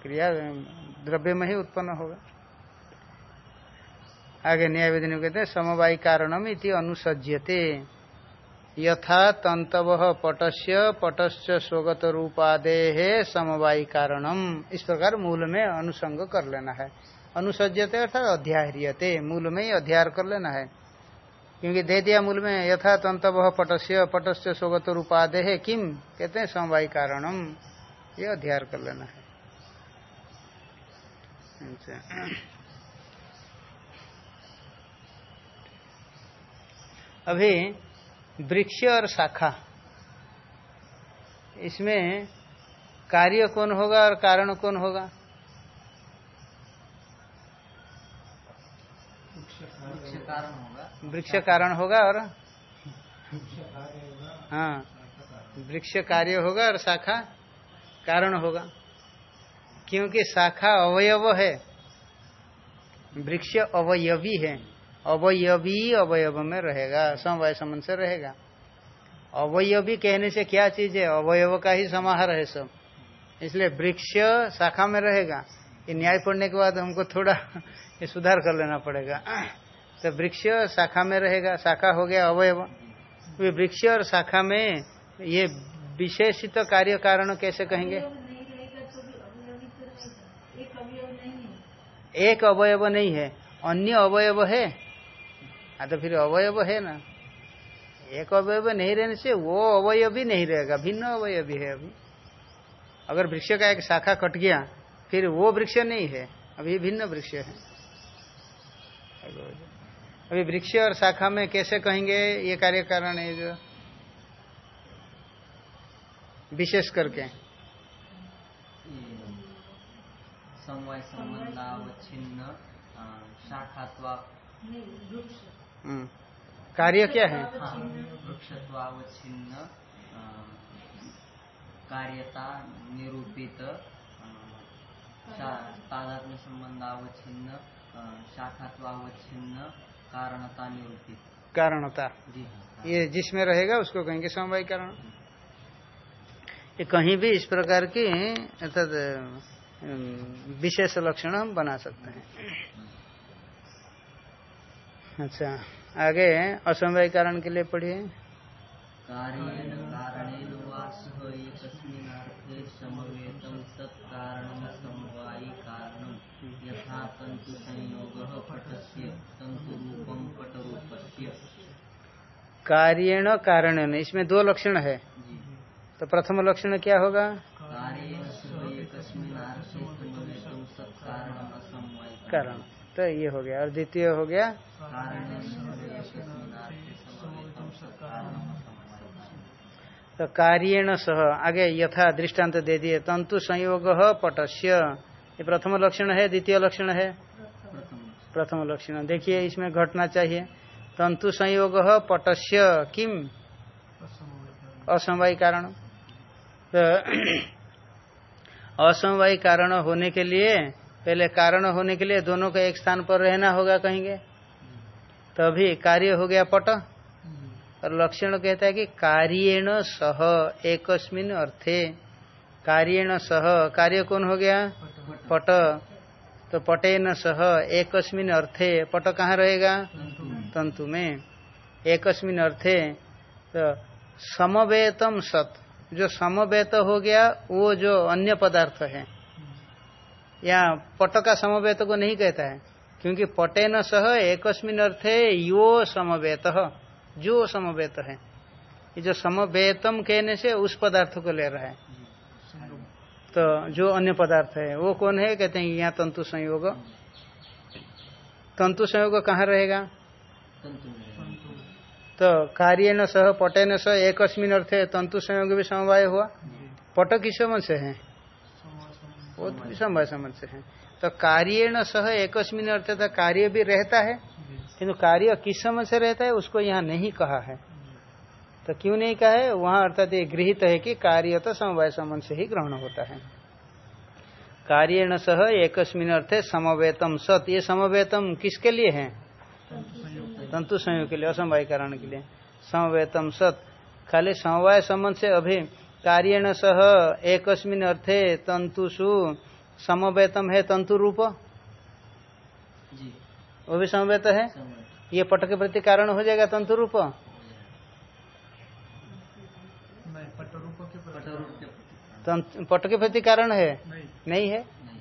क्रिया द्रव्य में ही उत्पन्न होगा। आगे न्याय कहते हैं समवाय कारणम इति अनुसज्यते। यथा तंतव पटस्य पटस्य स्वगत रूपादे समवाय कारणम इस प्रकार मूल में अनुसंग कर लेना है। अनुसज्यते अर्थात अध्याह्रियते मूल में ही अध्यार कर लेना है। क्योंकि दे दिया मूल में यथा तंतव पटस्य पटस्य स्वगत रूपादे है किम? कहते हैं समवाय कारणम ये अध्यार कर लेना है। अभी वृक्ष और शाखा। इसमें कार्य कौन होगा और कारण कौन होगा? वृक्ष कारण होगा और हाँ वृक्ष कार्य होगा और शाखा कारण होगा। क्योंकि शाखा अवयव है, वृक्ष अवयवी है। अवयवी अवयव में रहेगा समवाय संबंध से रहेगा। अवयवी कहने से क्या चीज़ है? अवयव का ही समाहार है सब। इसलिए वृक्ष शाखा में रहेगा। ये न्याय पढ़ने के बाद हमको थोड़ा *laughs* ये सुधार कर लेना पड़ेगा। *clears throat* तो वृक्ष शाखा में रहेगा शाखा हो गया अवयव। वे वृक्ष और शाखा में ये विशेषित तो कार्य कारण कैसे कहेंगे? तो तो एक अवयव नहीं है। अन्य अवयव है? हाँ तो फिर अवयव है ना। एक अवयव नहीं रहने से वो अवयव भी नहीं रहेगा भिन्न अवयव भी है अभी। अगर वृक्ष का एक शाखा कट गया फिर वो वृक्ष नहीं है अभी भिन्न वृक्ष है। अभी वृक्ष और शाखा में कैसे कहेंगे ये कार्य कारण है जो विशेष करके। समवाय अ, हम्म। कार्य क्या है? वृक्षत्वावच्छिन्न कार्यता निरूपित तादात्म्य संबंधावच्छिन्न अ, शाखात्वावच्छिन्न कारणता निरूपित। कारणता। जी हाँ ये जिसमें रहेगा उसको कहेंगे समवाय कारण। ये कहीं भी इस प्रकार की अर्थात विशेष लक्षण हम बना सकते हैं। अच्छा आगे असमवाय कारण के लिए पढ़िए। कार्येण समवायि कारणं। इसमें दो लक्षण है। तो प्रथम लक्षण क्या होगा? कारण। तो ये हो गया। और द्वितीय हो गया? तो कार्येण सह। आगे यथा दृष्टांत दे दिए। तंतु संयोग पटस्य। ये प्रथम लक्षण है, द्वितीय लक्षण है? प्रथम लक्षण। देखिए, इसमें घटना चाहिए। तंतु संयोग पटस्य। किम? असमवाय कारण। तो *clears throat* असमवाय कारण होने के लिए पहले कारण होने के लिए दोनों का एक स्थान पर रहना होगा कहेंगे तभी तो कार्य हो गया पट। और लक्षण कहता है कि कार्येण सह, एकस्मिन अर्थे। कार्येण सह, कार्य कौन हो गया? पट। तो पटेन सह, एकस्मिन अर्थे। पट कहाँ रहेगा? तंतु में। एकस्मिन अर्थे। तो समवेतम सत। जो समवेत हो गया, वो जो अन्य पदार्थ है। यहाँ पट का समवेत को नहीं कहता है, क्योंकि पटे न सह एकस्मिन अर्थे यो समवेत, जो समवेत है। ये जो समवेतम कहने से उस पदार्थ को ले रहा है। तो जो अन्य पदार्थ है, वो कौन है? कहते हैं यहाँ तंतु संयोग। तंतु संयोग कहाँ रहेगा? तो कार्य न सह, पटे न सह एक अर्थ है तंतु संयोग भी समवाय हुआ। पट किस संबंध से है? वो भी समवाय संबंध से है। तो कार्य न सह एक अर्थ था कार्य भी रहता है, किंतु कार्य किस संबंध से रहता है, उसको यहाँ नहीं कहा है। तो क्यों नहीं कहा है? वहाँ अर्थात ये गृहित है कि कार्य तो समवाय संबंध से ही ग्रहण होता है। कार्य न सह एक अर्थे समवेतम सत, ये समवेतम किसके लिए है? तंतु संयोग के लिए, असमवाय कारण के लिए। समवेतम सत, खाली समवाय संबंध से अभी कार्यण सह एक अर्थे तंतुषु समवेतम है तंतु रूप वो भी समवेत है? ये पट के प्रति कारण हो जाएगा तंतु रूप पट के प्रति। कारण। है? नहीं। नहीं है? नहीं।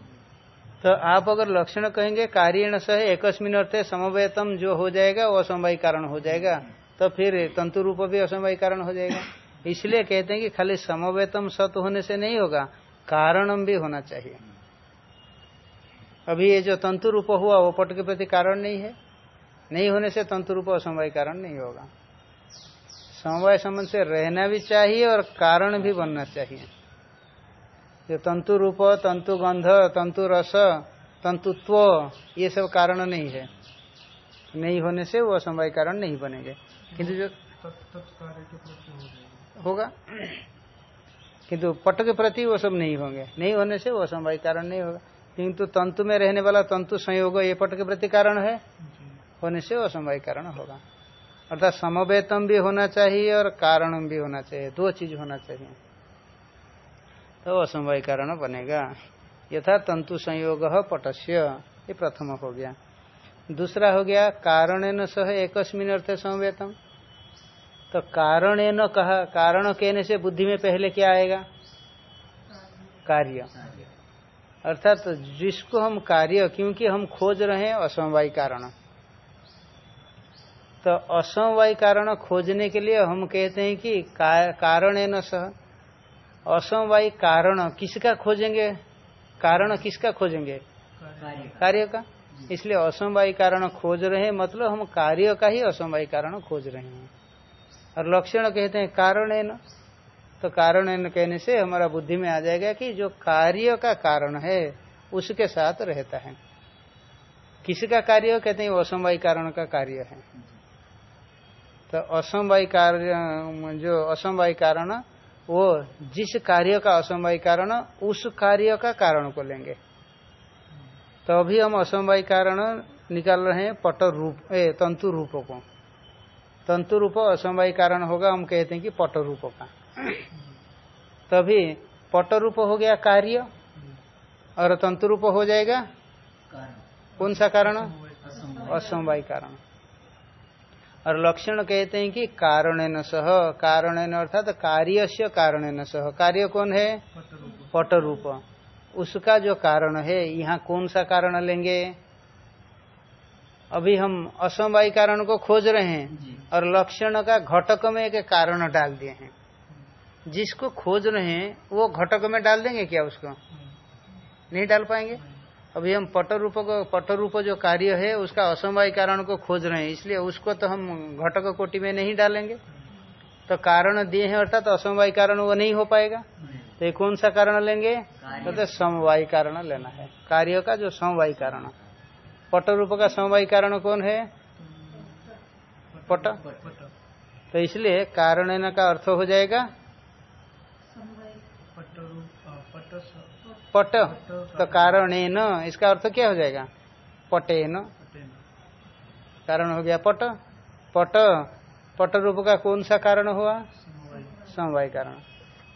तो आप अगर लक्षण कहेंगे कार्यण सह एकस्मिन अर्थे समवेतम जो हो जाएगा वो असमवाय कारण हो जाएगा। तो फिर तंतु रूप भी असमवाय कारण हो जाएगा। इसलिए कहते हैं कि खाली समवेतम सत होने से नहीं होगा, कारणम भी होना चाहिए। अभी ये जो तंतु रूप हुआ, वो पट के प्रति कारण नहीं है। नहीं होने से तंतु रूप असमवाय कारण नहीं होगा। समवाय संबंध से रहना भी चाहिए और कारण भी बनना चाहिए। जो तंतु रूप, तंतु गंध, तंतु रस, तंतुत्व, ये सब कारण नहीं है। नहीं होने से वो असमवाय कारण नहीं बनेंगे। किंतु जो होगा। किंतु पट के प्रति वो सब नहीं होंगे। नहीं होने से वो असमवाय कारण नहीं होगा। किंतु तंतु में रहने वाला तंतु संयोग ये पट के प्रति कारण है। होने से असमवाय कारण होगा। अर्थात समवेतम भी होना चाहिए और कारणम भी होना चाहिए। दो चीज़ होना चाहिए। तो असमवाय कारण बनेगा। यथा तंतु संयोग पटस्य। ये प्रथम हो गया। दूसरा हो गया कारण सह एकस्मिन अर्थ समवेतम। तो कारण न कहा कारण कहने से बुद्धि में पहले क्या आएगा? कार्य। अर्थात तो जिसको हम कार्य क्योंकि हम खोज रहे हैं असमवाय कारण। तो असमवाय कारण खोजने के लिए हम कहते हैं कि का, कारण न सह। असमवाय कारण किसका खोजेंगे? कारण किसका खोजेंगे? कार्य कार्य का इसलिए असमवाय कारण खोज रहे हैं मतलब हम कार्य का ही असमवाय कारण खोज रहे हैं। और लक्षण कहते हैं कारण है न? तो कारण है न कहने से हमारा बुद्धि में आ जाएगा कि जो कार्य का कारण है उसके साथ रहता है। किसका कार्य कहते हैं असमवाय कारण का कार्य है। तो असमवाय कार्य जो असमवाय कारण वो जिस कार्य का असमवाय कारण उस कार्य का कारण को लेंगे। तो अभी हम असमवाय कारण निकाल रहे हैं पट रूप ए, तंतु रूपों को। तंतु रूप असमवाय कारण होगा हम कहते हैं कि पट रूप का। तभी पट रूप हो गया कार्य और तंतु रूप हो जाएगा? कौन सा कारण? असमवाय। कारण। और लक्षण कहते हैं कि कारण न सह कारण अर्थात कार्य से कारण न सह। कार्य कौन है? पट रूप उसका जो कारण है यहाँ कौन सा कारण लेंगे? अभी हम असमवाय कारण को खोज रहे हैं और लक्षण का घटक में एक कारण डाल दिए हैं। जिसको खोज रहे हैं वो घटक में डाल देंगे क्या उसको? नहीं डाल पाएँगे? अभी हम पट रूप को पट रूप जो कार्य है उसका असमवाय कारण को खोज रहे हैं इसलिए उसको तो हम घटक कोटि में नहीं डालेंगे। तो कारण दिए हैं अर्थात तो असमवाय कारण वो नहीं हो पाएगा। तो ये कौन सा कारण लेंगे। तो समवाय कारण लेना है। कार्य का जो समवाय कारण। पट रूप का समवाय कारण कौन है? पट। तो इसलिए कारण का अर्थ हो जाएगा? पट। तो कारण इसका अर्थ क्या हो जाएगा? पटेन कारण हो गया पट। पट। पट रूप का कौन सा कारण हुआ? समवाय कारण।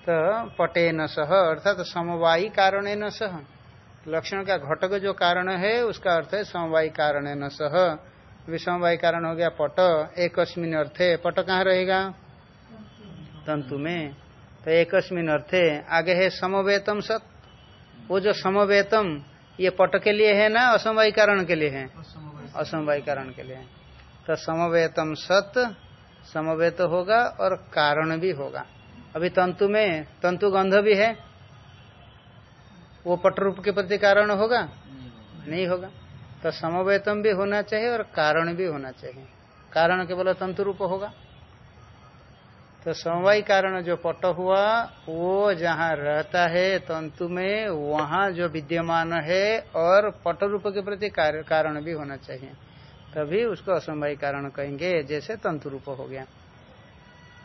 तो पटेन सह, अर्थात समवायी कारण सह। लक्षण का घटक जो कारण है, उसका अर्थ है समवायी कारण न सह। अभी समवायी कारण हो गया पट। एकस्मिन अर्थे पट कहाँ रहेगा? तंतु में। तो एकस्मिन अर्थे आगे है समवेतम सत। वो जो समवेतम, ये पट के लिए है ना, असमवाय कारण के लिए है? असमवाय कारण के लिए है। तो समवेतम सत, समवेत होगा और कारण भी होगा। अभी तंतु में, तंतु गंध भी है। वो पट रूप के प्रति कारण होगा? नहीं होगा। तो समवेतम भी होना चाहिए और कारण भी होना चाहिए। कारण केवल तंतु रूप होगा। तो समवाय कारण जो पट हुआ वो जहाँ रहता है तंतु में वहाँ जो विद्यमान है और पट रूप के प्रति कारण भी होना चाहिए। तभी उसको असमवाय कारण कहेंगे जैसे तंतु रूप हो गया।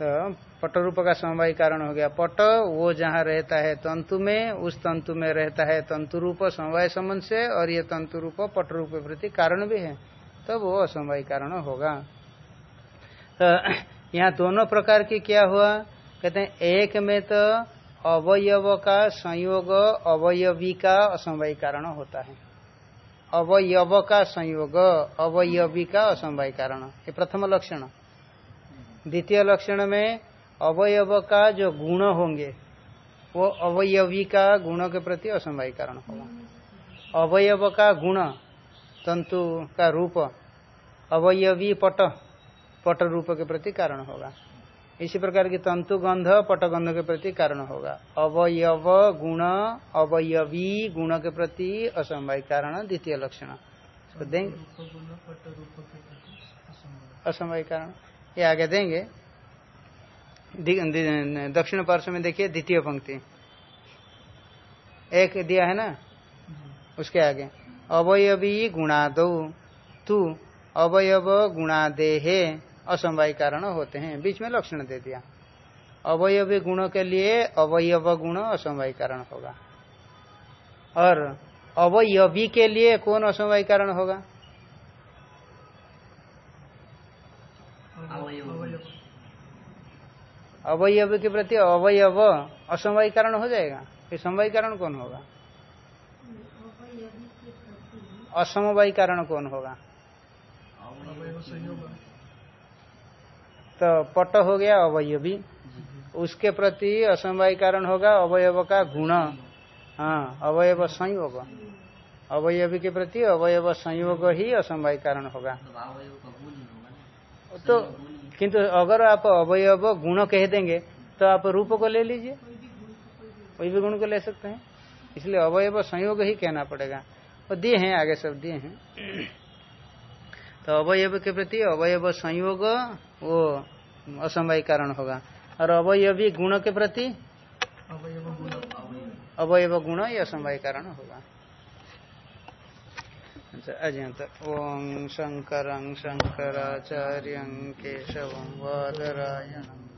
तो पट रूप का समवाय कारण हो गया। पट वो जहाँ रहता है तंतु में, उस तंतु में रहता है तंतु रूप समवाय संबंध से और ये तंतु रूप पट रूप प्रति कारण भी है। तब तो वो असमवाय कारण होगा। तो यहाँ दोनों प्रकार की क्या हुआ? कहते हैं, एक में तो अवयव का संयोग, अवयवी का असमवाय कारण होता है। अवयव का संयोग, अवयवी का असमवाय कारण। ये प्रथम लक्षण। द्वितीय लक्षण में अवयव का जो गुण होंगे वो अवयवी का गुणों के प्रति असमवाय कारण होगा। अवयव का गुण तंतु का रूप अवयवी पट पट रूप के प्रति कारण होगा। इसी प्रकार की तंतु गंध पटगंध के प्रति कारण होगा। अवयव गुण अवयवी गुण के प्रति असमवाय कारण द्वितीय लक्षण। देंगे असमवाय कारण ये आगे देंगे। दक्षिण पार्श्व में देखिए, द्वितीय पंक्ति। एक दिया है ना? उसके आगे। अवयवी गुणादो, तू अवयव गुणादेहे, असमवाय कारण होते हैं। बीच में लक्षण दे दिया। अवयवी गुणों के लिए अवयव गुण असमवाय कारण होगा। और अवयवी के लिए कौन असमवाय कारण होगा अवयव। अवयव अवयव के प्रति अवयव असमवाय कारण हो जाएगा। फिर समवाय कारण कौन होगा? असमवाय कारण कौन होगा? तो पट हो गया अवयवी। उसके प्रति असमवाय कारण होगा अवयव का गुण। हाँ अवयव संयोग। अवयवी के प्रति अवयव संयोग ही असमवाय कारण होगा तो किंतु अगर आप अवयव गुण कह देंगे तो आप रूप को ले लीजिए। कोई भी गुण को ले सकते हैं। इसलिए अवयव संयोग ही कहना पड़ेगा। वो दिए हैं आगे सब दिए हैं। तो अवयव के प्रति अवयव संयोग वो असमवाय कारण होगा। और अवयवी गुण के प्रति? अवयव गुण। अवयव गुण ये असमवाय कारण होगा। अजंत ओम शंकर शंकराचार्य केशव वादरायणम।